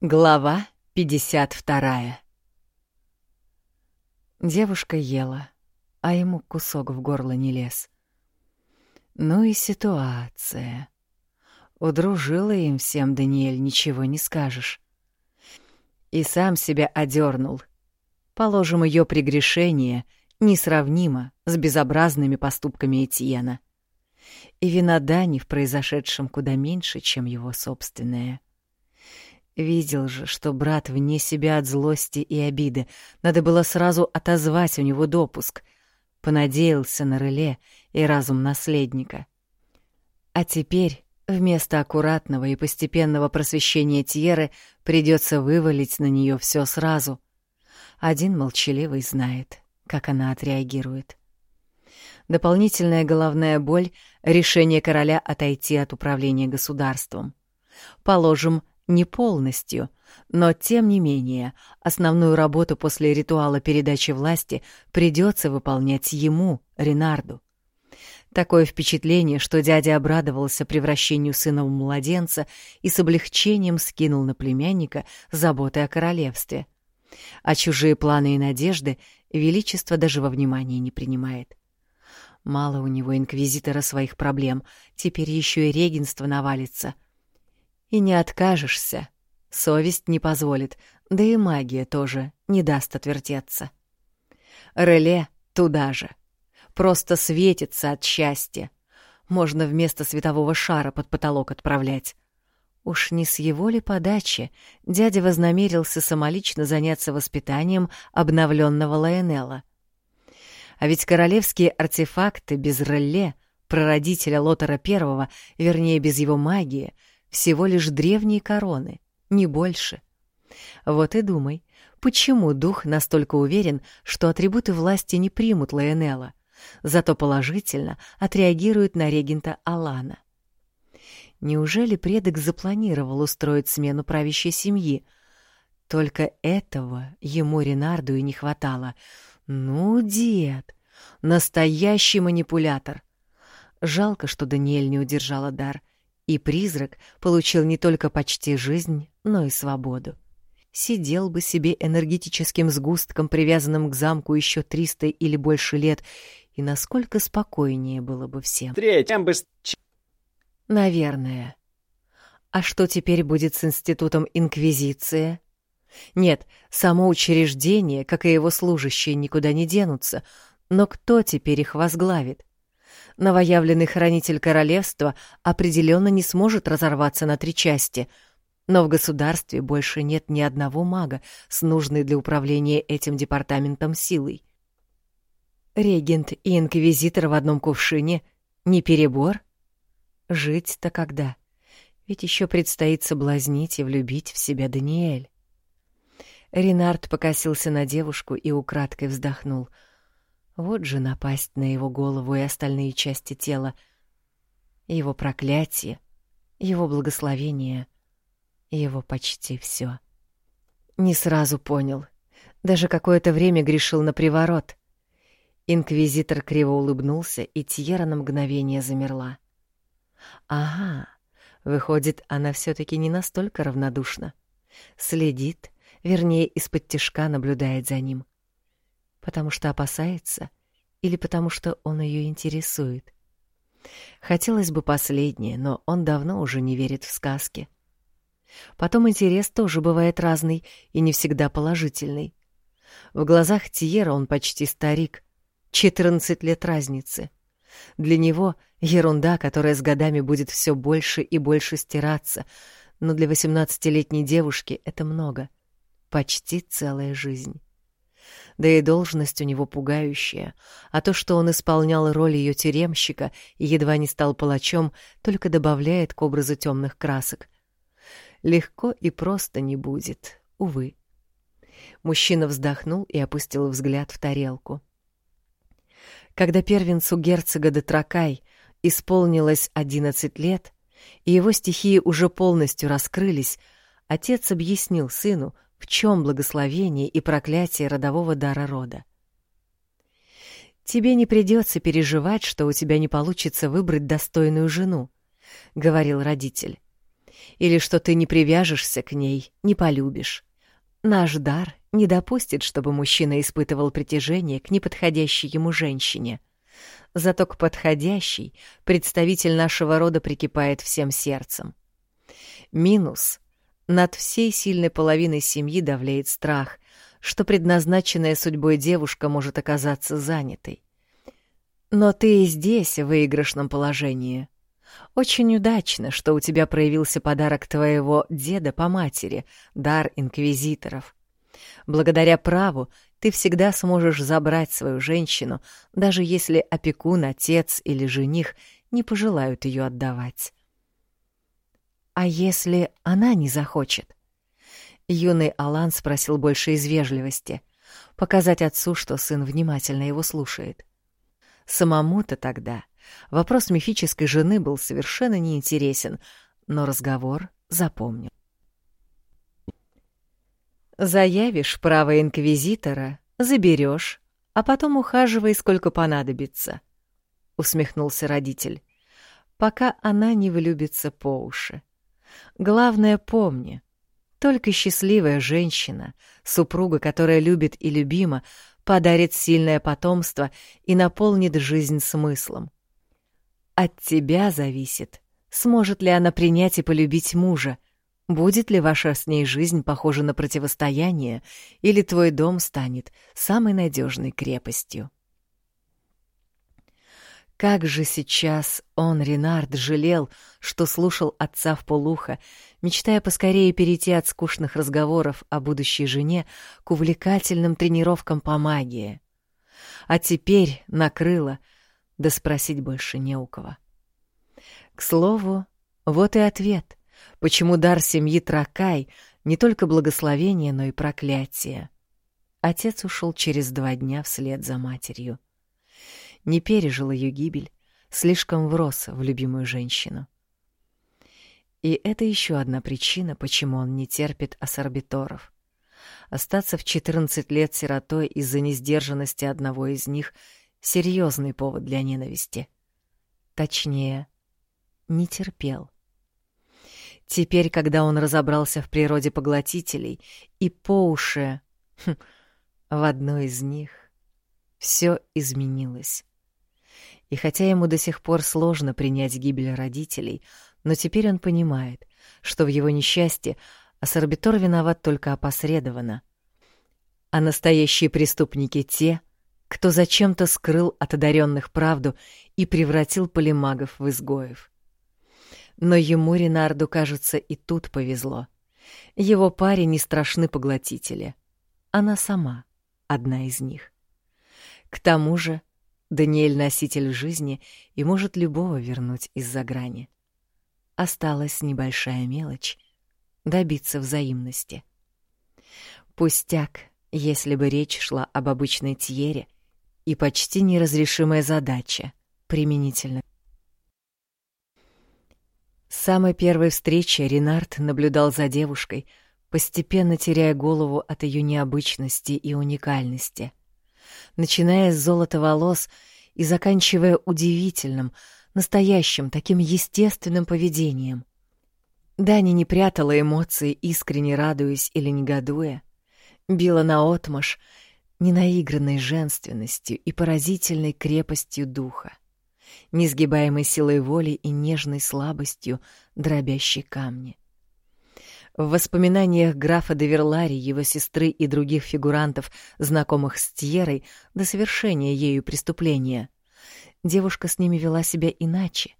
Глава 52 Девушка ела, а ему кусок в горло не лез. Ну и ситуация. Удружила им всем Даниэль, ничего не скажешь. И сам себя одернул. Положим, ее прегрешение несравнимо с безобразными поступками Этьена. И вина Дани в произошедшем куда меньше, чем его собственная. Видел же, что брат вне себя от злости и обиды. Надо было сразу отозвать у него допуск. Понадеялся на реле и разум наследника. А теперь вместо аккуратного и постепенного просвещения Тьеры придется вывалить на нее все сразу. Один молчаливый знает, как она отреагирует. Дополнительная головная боль — решение короля отойти от управления государством. Положим, не полностью, но тем не менее основную работу после ритуала передачи власти придется выполнять ему, Ренарду. Такое впечатление, что дядя обрадовался превращению сына в младенца и с облегчением скинул на племянника заботы о королевстве. А чужие планы и надежды Величество даже во внимание не принимает. Мало у него инквизитора своих проблем, теперь еще и регенство навалится — и не откажешься. Совесть не позволит, да и магия тоже не даст отвертеться. Реле туда же. Просто светится от счастья. Можно вместо светового шара под потолок отправлять. Уж не с его ли подачи дядя вознамерился самолично заняться воспитанием обновленного Лайонелла. А ведь королевские артефакты без Релле, прародителя Лотера Первого, вернее, без его магии — всего лишь древние короны, не больше. Вот и думай, почему дух настолько уверен, что атрибуты власти не примут Лайонелла, зато положительно отреагируют на регента Алана. Неужели предок запланировал устроить смену правящей семьи? Только этого ему Ренарду и не хватало. Ну, дед, настоящий манипулятор. Жалко, что Даниэль не удержала дар — и призрак получил не только почти жизнь, но и свободу. Сидел бы себе энергетическим сгустком, привязанным к замку еще триста или больше лет, и насколько спокойнее было бы всем. Третьим бы... Наверное. А что теперь будет с институтом Инквизиции? Нет, само учреждение, как и его служащие, никуда не денутся, но кто теперь их возглавит? Новоявленный хранитель королевства определенно не сможет разорваться на три части, но в государстве больше нет ни одного мага с нужной для управления этим департаментом силой. Регент и инквизитор в одном кувшине — не перебор? Жить-то когда? Ведь еще предстоит соблазнить и влюбить в себя Даниэль. Ренард покосился на девушку и украдкой вздохнул — вот же напасть на его голову и остальные части тела. Его проклятие, его благословение, его почти все. Не сразу понял. Даже какое-то время грешил на приворот. Инквизитор криво улыбнулся, и Тьера на мгновение замерла. Ага, выходит, она все таки не настолько равнодушна. Следит, вернее, из-под тишка наблюдает за ним. — потому что опасается или потому что он ее интересует. Хотелось бы последнее, но он давно уже не верит в сказки. Потом интерес тоже бывает разный и не всегда положительный. В глазах Тиера он почти старик, 14 лет разницы. Для него ерунда, которая с годами будет все больше и больше стираться, но для 18-летней девушки это много. Почти целая жизнь да и должность у него пугающая, а то, что он исполнял роль ее тюремщика и едва не стал палачом, только добавляет к образу темных красок. Легко и просто не будет, увы. Мужчина вздохнул и опустил взгляд в тарелку. Когда первенцу герцога Детракай исполнилось одиннадцать лет, и его стихии уже полностью раскрылись, отец объяснил сыну, в чем благословение и проклятие родового дара рода? «Тебе не придется переживать, что у тебя не получится выбрать достойную жену», — говорил родитель. или что ты не привяжешься к ней, не полюбишь. Наш дар не допустит, чтобы мужчина испытывал притяжение к неподходящей ему женщине. Зато к подходящей представитель нашего рода прикипает всем сердцем. Минус — над всей сильной половиной семьи давляет страх, что предназначенная судьбой девушка может оказаться занятой. Но ты и здесь в выигрышном положении. Очень удачно, что у тебя проявился подарок твоего деда по матери, дар инквизиторов. Благодаря праву ты всегда сможешь забрать свою женщину, даже если опекун, отец или жених не пожелают ее отдавать. А если она не захочет? Юный Алан спросил больше из вежливости, показать отцу, что сын внимательно его слушает. Самому-то тогда вопрос мифической жены был совершенно неинтересен, но разговор запомнил. Заявишь право инквизитора, заберешь, а потом ухаживай сколько понадобится, усмехнулся родитель. Пока она не влюбится по уши. Главное помни, только счастливая женщина, супруга, которая любит и любима, подарит сильное потомство и наполнит жизнь смыслом. От тебя зависит, сможет ли она принять и полюбить мужа, Будет ли ваша с ней жизнь похожа на противостояние, или твой дом станет самой надежной крепостью? Как же сейчас он, Ренард, жалел, что слушал отца в полухо, мечтая поскорее перейти от скучных разговоров о будущей жене к увлекательным тренировкам по магии. А теперь накрыло, да спросить больше не у кого. К слову, вот и ответ почему дар семьи Тракай не только благословение, но и проклятие. Отец ушел через два дня вслед за матерью. Не пережил ее гибель, слишком врос в любимую женщину. И это еще одна причина, почему он не терпит ассорбиторов. Остаться в 14 лет сиротой из-за несдержанности одного из них — серьезный повод для ненависти. Точнее, не терпел. Теперь, когда он разобрался в природе поглотителей и по уши хм, в одной из них, все изменилось. И хотя ему до сих пор сложно принять гибель родителей, но теперь он понимает, что в его несчастье Ассорбитор виноват только опосредованно. А настоящие преступники те, кто зачем-то скрыл от одаренных правду и превратил полимагов в изгоев. Но ему, Ренарду, кажется, и тут повезло. Его паре не страшны поглотители. Она сама одна из них. К тому же Даниэль — носитель жизни и может любого вернуть из-за грани. Осталась небольшая мелочь — добиться взаимности. Пустяк, если бы речь шла об обычной Тьере, и почти неразрешимая задача применительно с самой первой встречи Ренард наблюдал за девушкой, постепенно теряя голову от ее необычности и уникальности. Начиная с золота волос и заканчивая удивительным, настоящим, таким естественным поведением. Дани не прятала эмоции, искренне радуясь или негодуя. Била наотмашь, ненаигранной женственностью и поразительной крепостью духа несгибаемой силой воли и нежной слабостью, дробящей камни. В воспоминаниях графа де Верлари, его сестры и других фигурантов, знакомых с Тьерой, до совершения ею преступления, девушка с ними вела себя иначе,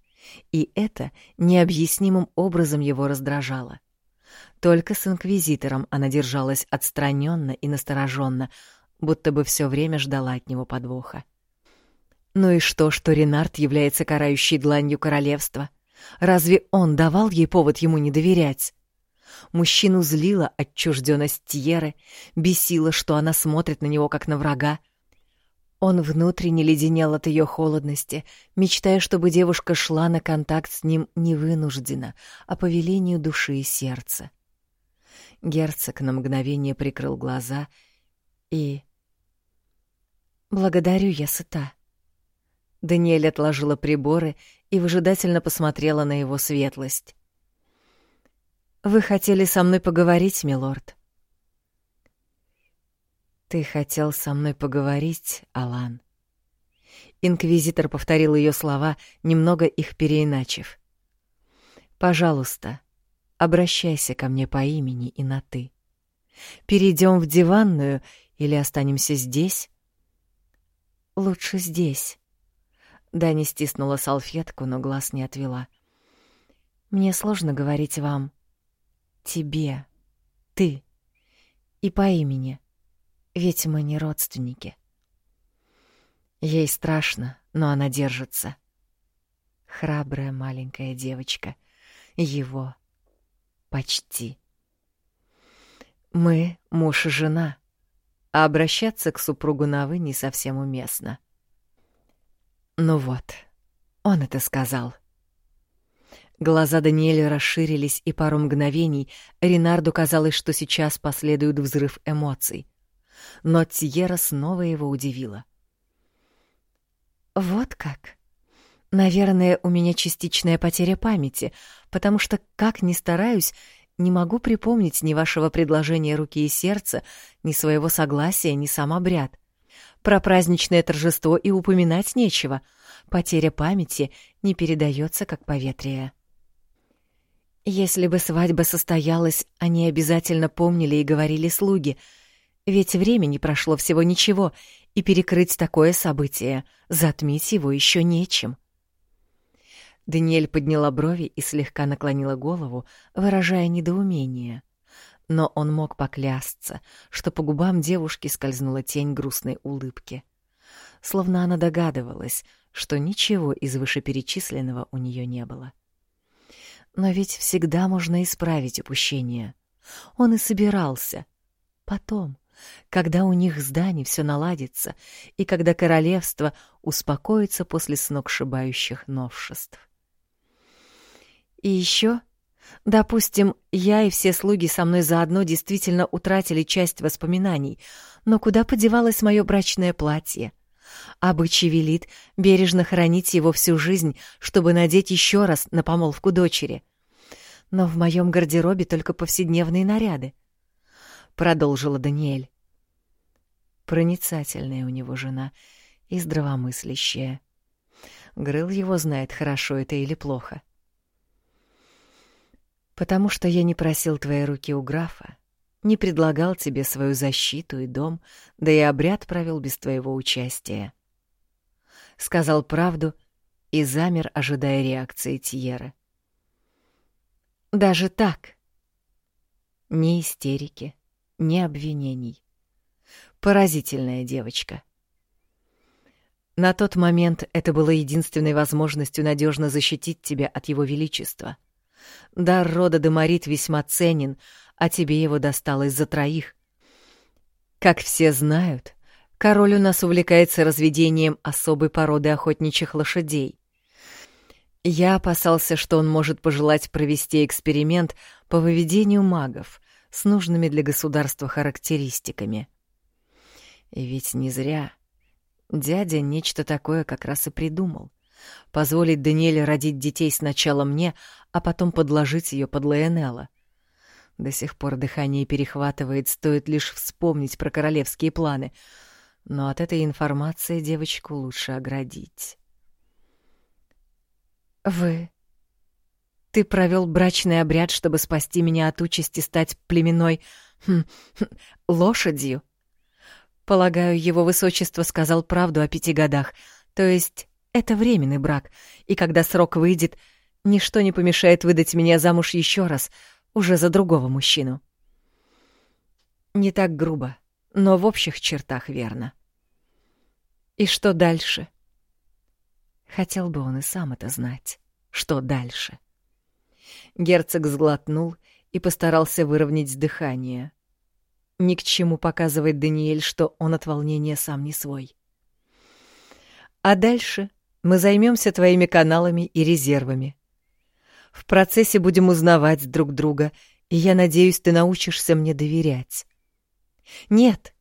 и это необъяснимым образом его раздражало. Только с инквизитором она держалась отстраненно и настороженно, будто бы все время ждала от него подвоха. Ну и что, что Ренард является карающей дланью королевства? Разве он давал ей повод ему не доверять? Мужчину злила отчужденность Тьеры, бесило, что она смотрит на него как на врага. Он внутренне леденел от ее холодности, мечтая, чтобы девушка шла на контакт с ним не вынужденно, а по велению души и сердца. Герцог на мгновение прикрыл глаза и... «Благодарю, я сыта», Даниэль отложила приборы и выжидательно посмотрела на его светлость. Вы хотели со мной поговорить, милорд? Ты хотел со мной поговорить, Алан. Инквизитор повторил ее слова, немного их переиначив. Пожалуйста, обращайся ко мне по имени и на ты. Перейдем в диванную или останемся здесь? Лучше здесь. Дани стиснула салфетку, но глаз не отвела. Мне сложно говорить вам. Тебе. Ты. И по имени. Ведь мы не родственники. Ей страшно, но она держится. Храбрая маленькая девочка. Его. Почти. Мы — муж и жена, а обращаться к супругу на «вы» не совсем уместно. Ну вот, он это сказал. Глаза Даниэля расширились, и пару мгновений Ренарду казалось, что сейчас последует взрыв эмоций. Но Тьера снова его удивила. «Вот как?» Наверное, у меня частичная потеря памяти, потому что, как ни стараюсь, не могу припомнить ни вашего предложения руки и сердца, ни своего согласия, ни сам обряд. Про праздничное торжество и упоминать нечего. Потеря памяти не передается как поветрие. Если бы свадьба состоялась, они обязательно помнили и говорили слуги. Ведь времени прошло всего ничего, и перекрыть такое событие, затмить его еще нечем. — Даниэль подняла брови и слегка наклонила голову, выражая недоумение. Но он мог поклясться, что по губам девушки скользнула тень грустной улыбки. Словно она догадывалась, что ничего из вышеперечисленного у нее не было. Но ведь всегда можно исправить упущение. Он и собирался. Потом, когда у них с Дани все наладится, и когда королевство успокоится после сногсшибающих новшеств. И еще, допустим, я и все слуги со мной заодно действительно утратили часть воспоминаний, но куда подевалось мое брачное платье? Обычай велит бережно хранить его всю жизнь, чтобы надеть еще раз на помолвку дочери. Но в моем гардеробе только повседневные наряды. Продолжила Даниэль. Проницательная у него жена и здравомыслящая. Грыл его знает, хорошо это или плохо. Потому что я не просил твоей руки у графа, не предлагал тебе свою защиту и дом, да и обряд провел без твоего участия. Сказал правду и замер, ожидая реакции Тьеры. Даже так. Ни истерики, ни обвинений. Поразительная девочка. На тот момент это было единственной возможностью надежно защитить тебя от его величества — Дар рода Деморит весьма ценен, а тебе его досталось за троих. Как все знают, король у нас увлекается разведением особой породы охотничьих лошадей. Я опасался, что он может пожелать провести эксперимент по выведению магов с нужными для государства характеристиками. И ведь не зря. Дядя нечто такое как раз и придумал. Позволить Даниэле родить детей сначала мне, а потом подложить ее под Лайонелла. До сих пор дыхание перехватывает, стоит лишь вспомнить про королевские планы. Но от этой информации девочку лучше оградить. «Вы... Ты провел брачный обряд, чтобы спасти меня от участи стать племенной... Хм, лошадью?» Полагаю, его высочество сказал правду о пяти годах, то есть это временный брак, и когда срок выйдет, ничто не помешает выдать меня замуж еще раз, уже за другого мужчину. Не так грубо, но в общих чертах верно. И что дальше? Хотел бы он и сам это знать. Что дальше? Герцог сглотнул и постарался выровнять дыхание. Ни к чему показывает Даниэль, что он от волнения сам не свой. А дальше мы займемся твоими каналами и резервами. В процессе будем узнавать друг друга, и я надеюсь, ты научишься мне доверять. Нет,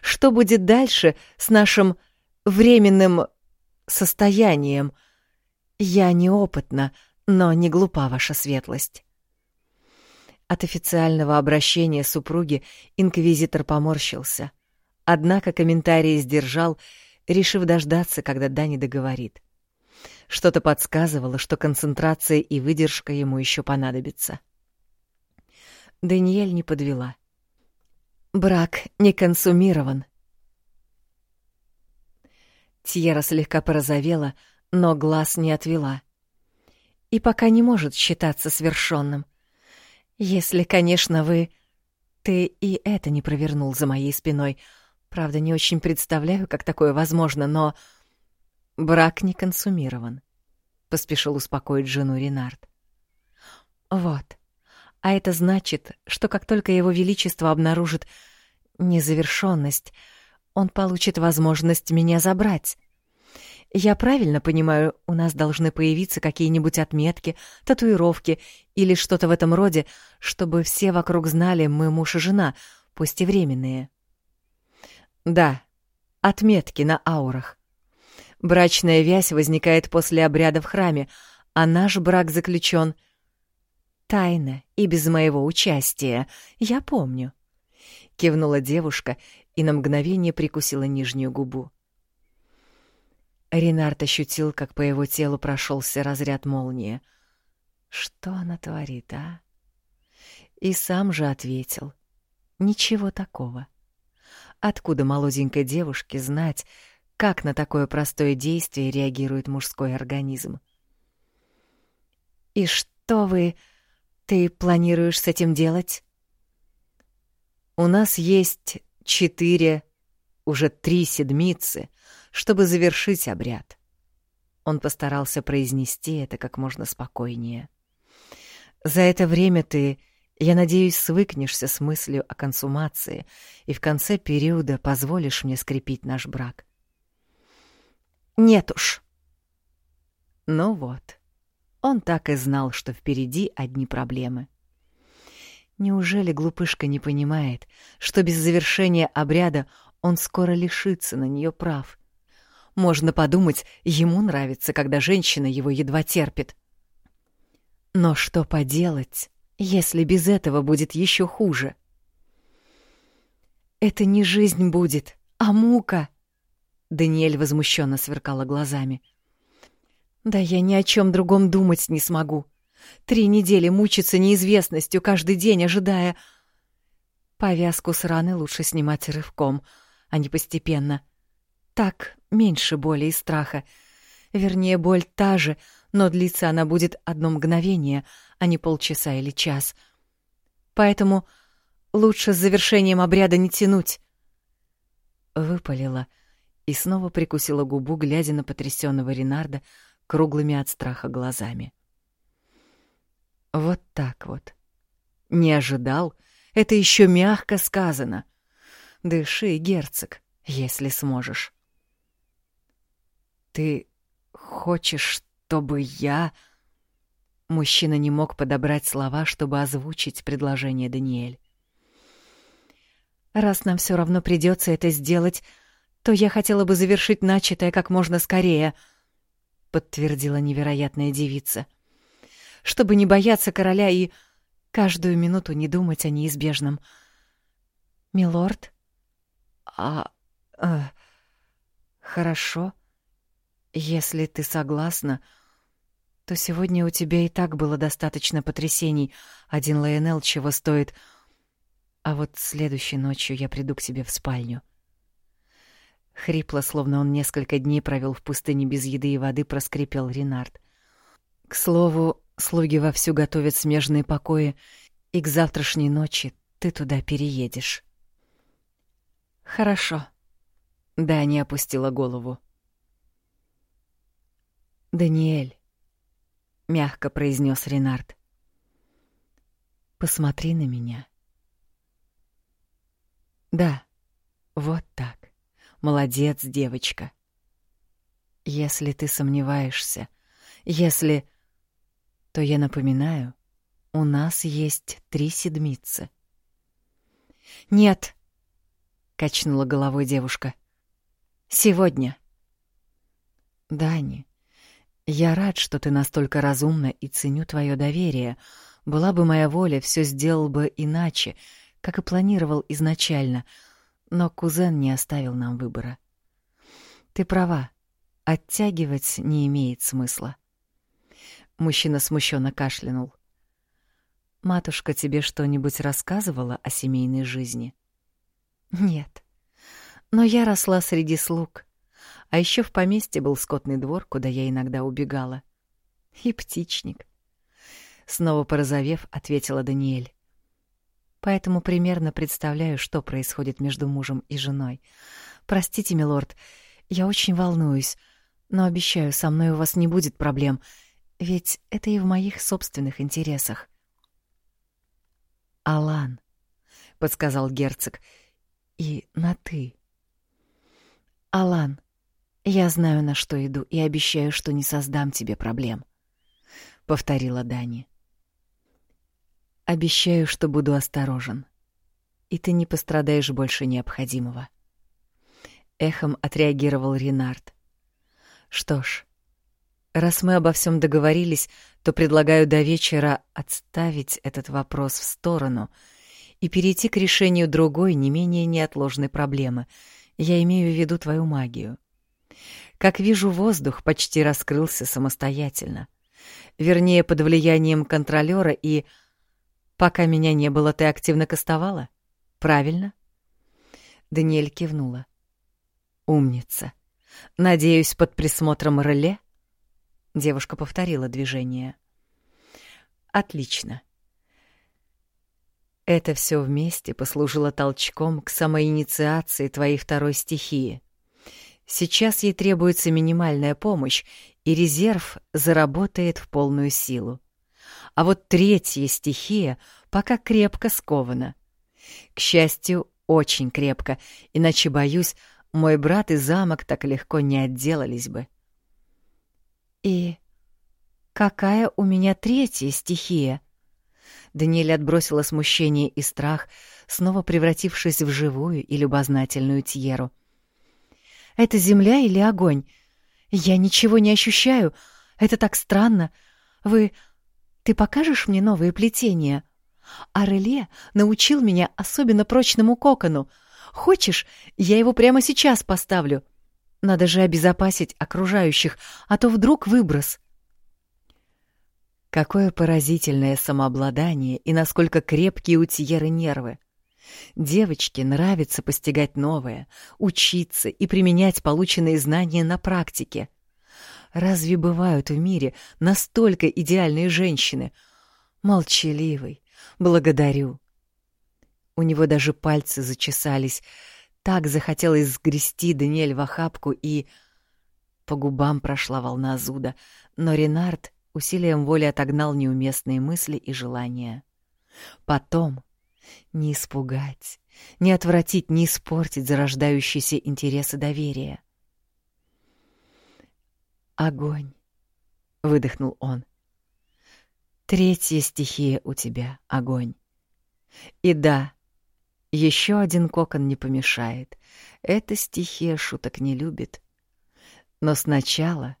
что будет дальше с нашим временным состоянием? Я неопытна, но не глупа ваша светлость. От официального обращения супруги инквизитор поморщился. Однако комментарии сдержал, решив дождаться, когда Дани договорит. Что-то подсказывало, что концентрация и выдержка ему еще понадобится. Даниэль не подвела. Брак не консумирован. Тьера слегка порозовела, но глаз не отвела. И пока не может считаться свершенным. Если, конечно, вы... Ты и это не провернул за моей спиной. Правда, не очень представляю, как такое возможно, но... Брак не консумирован. Поспешил успокоить жену Ренард. Вот. А это значит, что как только его величество обнаружит незавершенность, он получит возможность меня забрать. Я правильно понимаю, у нас должны появиться какие-нибудь отметки, татуировки или что-то в этом роде, чтобы все вокруг знали, мы муж и жена, пусть и временные. Да, отметки на аурах. Брачная вязь возникает после обряда в храме, а наш брак заключен тайно и без моего участия, я помню. Кивнула девушка и на мгновение прикусила нижнюю губу. Ренард ощутил, как по его телу прошелся разряд молнии. Что она творит, а? И сам же ответил. Ничего такого. Откуда молоденькой девушке знать, как на такое простое действие реагирует мужской организм? «И что вы... ты планируешь с этим делать?» «У нас есть четыре, уже три седмицы, чтобы завершить обряд. Он постарался произнести это как можно спокойнее. За это время ты, я надеюсь, свыкнешься с мыслью о консумации и в конце периода позволишь мне скрепить наш брак. Нет уж. Ну вот. Он так и знал, что впереди одни проблемы. Неужели глупышка не понимает, что без завершения обряда он скоро лишится на нее прав — можно подумать, ему нравится, когда женщина его едва терпит. Но что поделать, если без этого будет еще хуже? Это не жизнь будет, а мука. Даниэль возмущенно сверкала глазами. Да я ни о чем другом думать не смогу. Три недели мучиться неизвестностью, каждый день ожидая... Повязку с раны лучше снимать рывком, а не постепенно — так меньше боли и страха. Вернее, боль та же, но длится она будет одно мгновение, а не полчаса или час. Поэтому лучше с завершением обряда не тянуть. Выпалила и снова прикусила губу, глядя на потрясенного Ренарда круглыми от страха глазами. Вот так вот. Не ожидал? Это еще мягко сказано. Дыши, герцог, если сможешь. «Ты хочешь, чтобы я...» Мужчина не мог подобрать слова, чтобы озвучить предложение Даниэль. «Раз нам все равно придется это сделать, то я хотела бы завершить начатое как можно скорее», — подтвердила невероятная девица. «Чтобы не бояться короля и каждую минуту не думать о неизбежном». «Милорд?» «А... Э, хорошо», — если ты согласна, то сегодня у тебя и так было достаточно потрясений. Один Лайонел чего стоит. А вот следующей ночью я приду к тебе в спальню. Хрипло, словно он несколько дней провел в пустыне без еды и воды, проскрипел Ренард. К слову, слуги вовсю готовят смежные покои, и к завтрашней ночи ты туда переедешь. Хорошо. Да, не опустила голову. «Даниэль», — мягко произнес Ренард, — «посмотри на меня». «Да, вот так. Молодец, девочка. Если ты сомневаешься, если... То я напоминаю, у нас есть три седмицы». «Нет», — качнула головой девушка. «Сегодня». «Дани, я рад, что ты настолько разумна и ценю твое доверие, Была бы моя воля, все сделал бы иначе, как и планировал изначально, но кузен не оставил нам выбора. Ты права, оттягивать не имеет смысла. Мужчина смущенно кашлянул. Матушка тебе что-нибудь рассказывала о семейной жизни? Нет. Но я росла среди слуг. А еще в поместье был скотный двор, куда я иногда убегала. И птичник. Снова порозовев, ответила Даниэль. Поэтому примерно представляю, что происходит между мужем и женой. Простите, милорд, я очень волнуюсь, но обещаю, со мной у вас не будет проблем, ведь это и в моих собственных интересах. Алан, подсказал герцог, и на ты. Алан, я знаю, на что иду, и обещаю, что не создам тебе проблем, повторила Дани. Обещаю, что буду осторожен, и ты не пострадаешь больше необходимого. Эхом отреагировал Ренард. Что ж, раз мы обо всем договорились, то предлагаю до вечера отставить этот вопрос в сторону и перейти к решению другой, не менее неотложной проблемы. Я имею в виду твою магию. Как вижу, воздух почти раскрылся самостоятельно. Вернее, под влиянием контролера и Пока меня не было, ты активно кастовала? Правильно? Даниэль кивнула. Умница. Надеюсь, под присмотром Реле? Девушка повторила движение. Отлично. Это все вместе послужило толчком к самоинициации твоей второй стихии. Сейчас ей требуется минимальная помощь, и резерв заработает в полную силу а вот третья стихия пока крепко скована. К счастью, очень крепко, иначе, боюсь, мой брат и замок так легко не отделались бы. И какая у меня третья стихия? Даниэль отбросила смущение и страх, снова превратившись в живую и любознательную Тьеру. «Это земля или огонь? Я ничего не ощущаю. Это так странно. Вы ты покажешь мне новые плетения? Ареле научил меня особенно прочному кокону. Хочешь, я его прямо сейчас поставлю? Надо же обезопасить окружающих, а то вдруг выброс. Какое поразительное самообладание и насколько крепкие у Тьеры нервы. Девочке нравится постигать новое, учиться и применять полученные знания на практике. Разве бывают в мире настолько идеальные женщины? Молчаливый. Благодарю. У него даже пальцы зачесались. Так захотелось сгрести Даниэль в охапку и... По губам прошла волна зуда, но Ренард усилием воли отогнал неуместные мысли и желания. Потом не испугать, не отвратить, не испортить зарождающиеся интересы доверия. Огонь, выдохнул он. Третья стихия у тебя — огонь. И да, еще один кокон не помешает. Эта стихия шуток не любит. Но сначала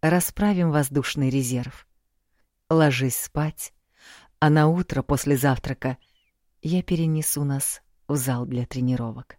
расправим воздушный резерв. Ложись спать, а на утро после завтрака я перенесу нас в зал для тренировок.